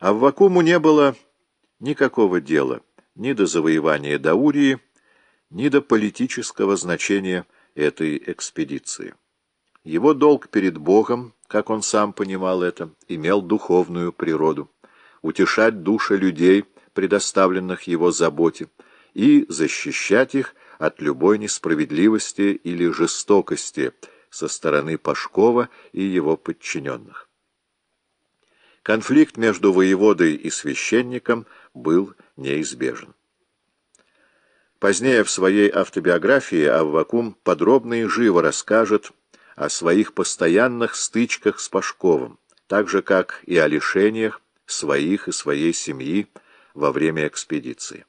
А в Вакуму не было никакого дела ни до завоевания Даурии, ни до политического значения этой экспедиции. Его долг перед Богом, как он сам понимал это, имел духовную природу — утешать души людей, предоставленных его заботе, и защищать их от любой несправедливости или жестокости со стороны Пашкова и его подчиненных. Конфликт между воеводой и священником был неизбежен. Позднее в своей автобиографии Аввакум подробно и живо расскажет о своих постоянных стычках с Пашковым, так же, как и о лишениях своих и своей семьи во время экспедиции.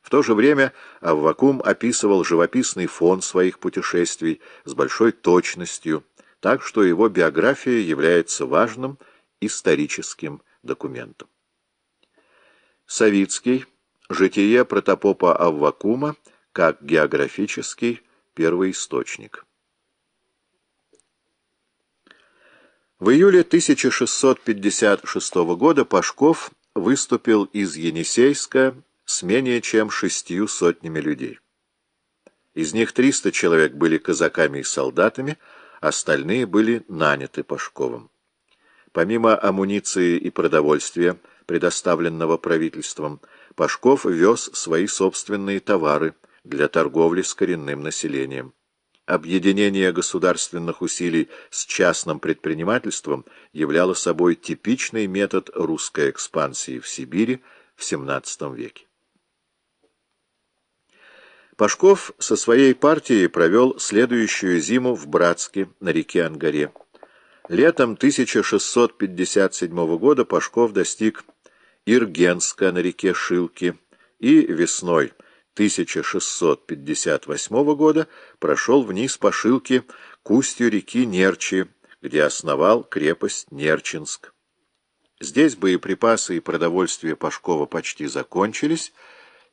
В то же время Аввакум описывал живописный фон своих путешествий с большой точностью, так что его биография является важным историческим документом. Савицкий. Житие протопопа Аввакума как географический первоисточник. В июле 1656 года Пашков выступил из Енисейска с менее чем шестью сотнями людей. Из них 300 человек были казаками и солдатами, остальные были наняты Пашковым. Помимо амуниции и продовольствия, предоставленного правительством, Пашков вез свои собственные товары для торговли с коренным населением. Объединение государственных усилий с частным предпринимательством являло собой типичный метод русской экспансии в Сибири в XVII веке. Пашков со своей партией провел следующую зиму в Братске на реке Ангаре. Летом 1657 года Пашков достиг Иргенска на реке Шилки и весной 1658 года прошел вниз по Шилке к устью реки Нерчи, где основал крепость Нерчинск. Здесь боеприпасы и продовольствие Пашкова почти закончились,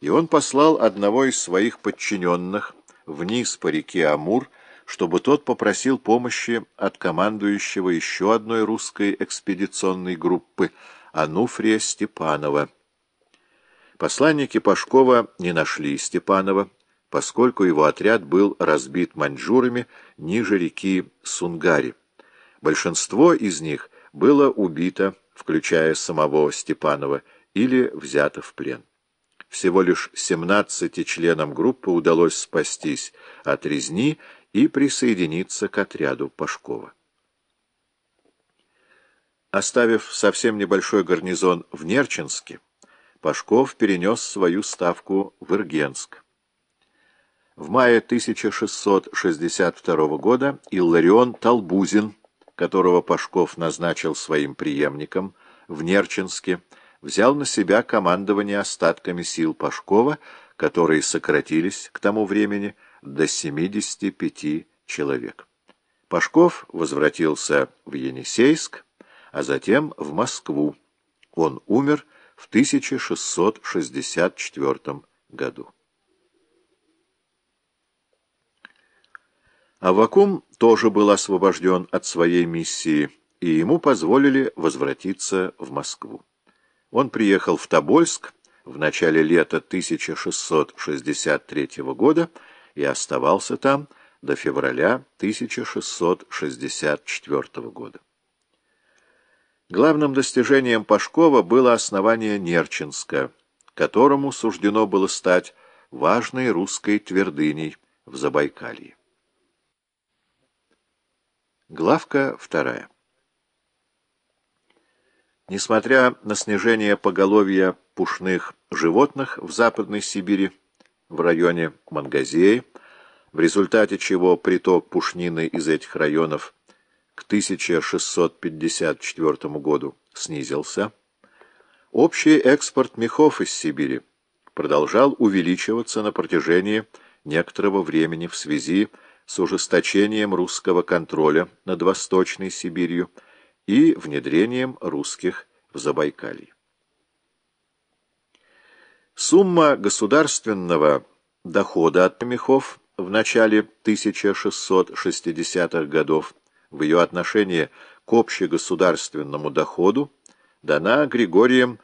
и он послал одного из своих подчиненных вниз по реке Амур, чтобы тот попросил помощи от командующего еще одной русской экспедиционной группы – Ануфрия Степанова. Посланники Пашкова не нашли Степанова, поскольку его отряд был разбит маньчжурами ниже реки Сунгари. Большинство из них было убито, включая самого Степанова, или взято в плен. Всего лишь 17 членам группы удалось спастись от резни и присоединиться к отряду Пашкова. Оставив совсем небольшой гарнизон в Нерчинске, Пашков перенес свою ставку в Иргенск. В мае 1662 года Илларион Толбузин, которого Пашков назначил своим преемником в Нерчинске, взял на себя командование остатками сил Пашкова, которые сократились к тому времени до 75 человек. Пашков возвратился в Енисейск, а затем в Москву. Он умер в 1664 году. Авакум тоже был освобожден от своей миссии, и ему позволили возвратиться в Москву. Он приехал в Тобольск в начале лета 1663 года и оставался там до февраля 1664 года. Главным достижением Пашкова было основание Нерчинска, которому суждено было стать важной русской твердыней в Забайкалье. Главка вторая. Несмотря на снижение поголовья пушных животных в Западной Сибири, в районе Мангазеи, в результате чего приток пушнины из этих районов к 1654 году снизился, общий экспорт мехов из Сибири продолжал увеличиваться на протяжении некоторого времени в связи с ужесточением русского контроля над Восточной Сибирью и внедрением русских в Забайкалье. Сумма государственного дохода от мехов в начале 1660-х годов в ее отношении к общегосударственному доходу дана Григорием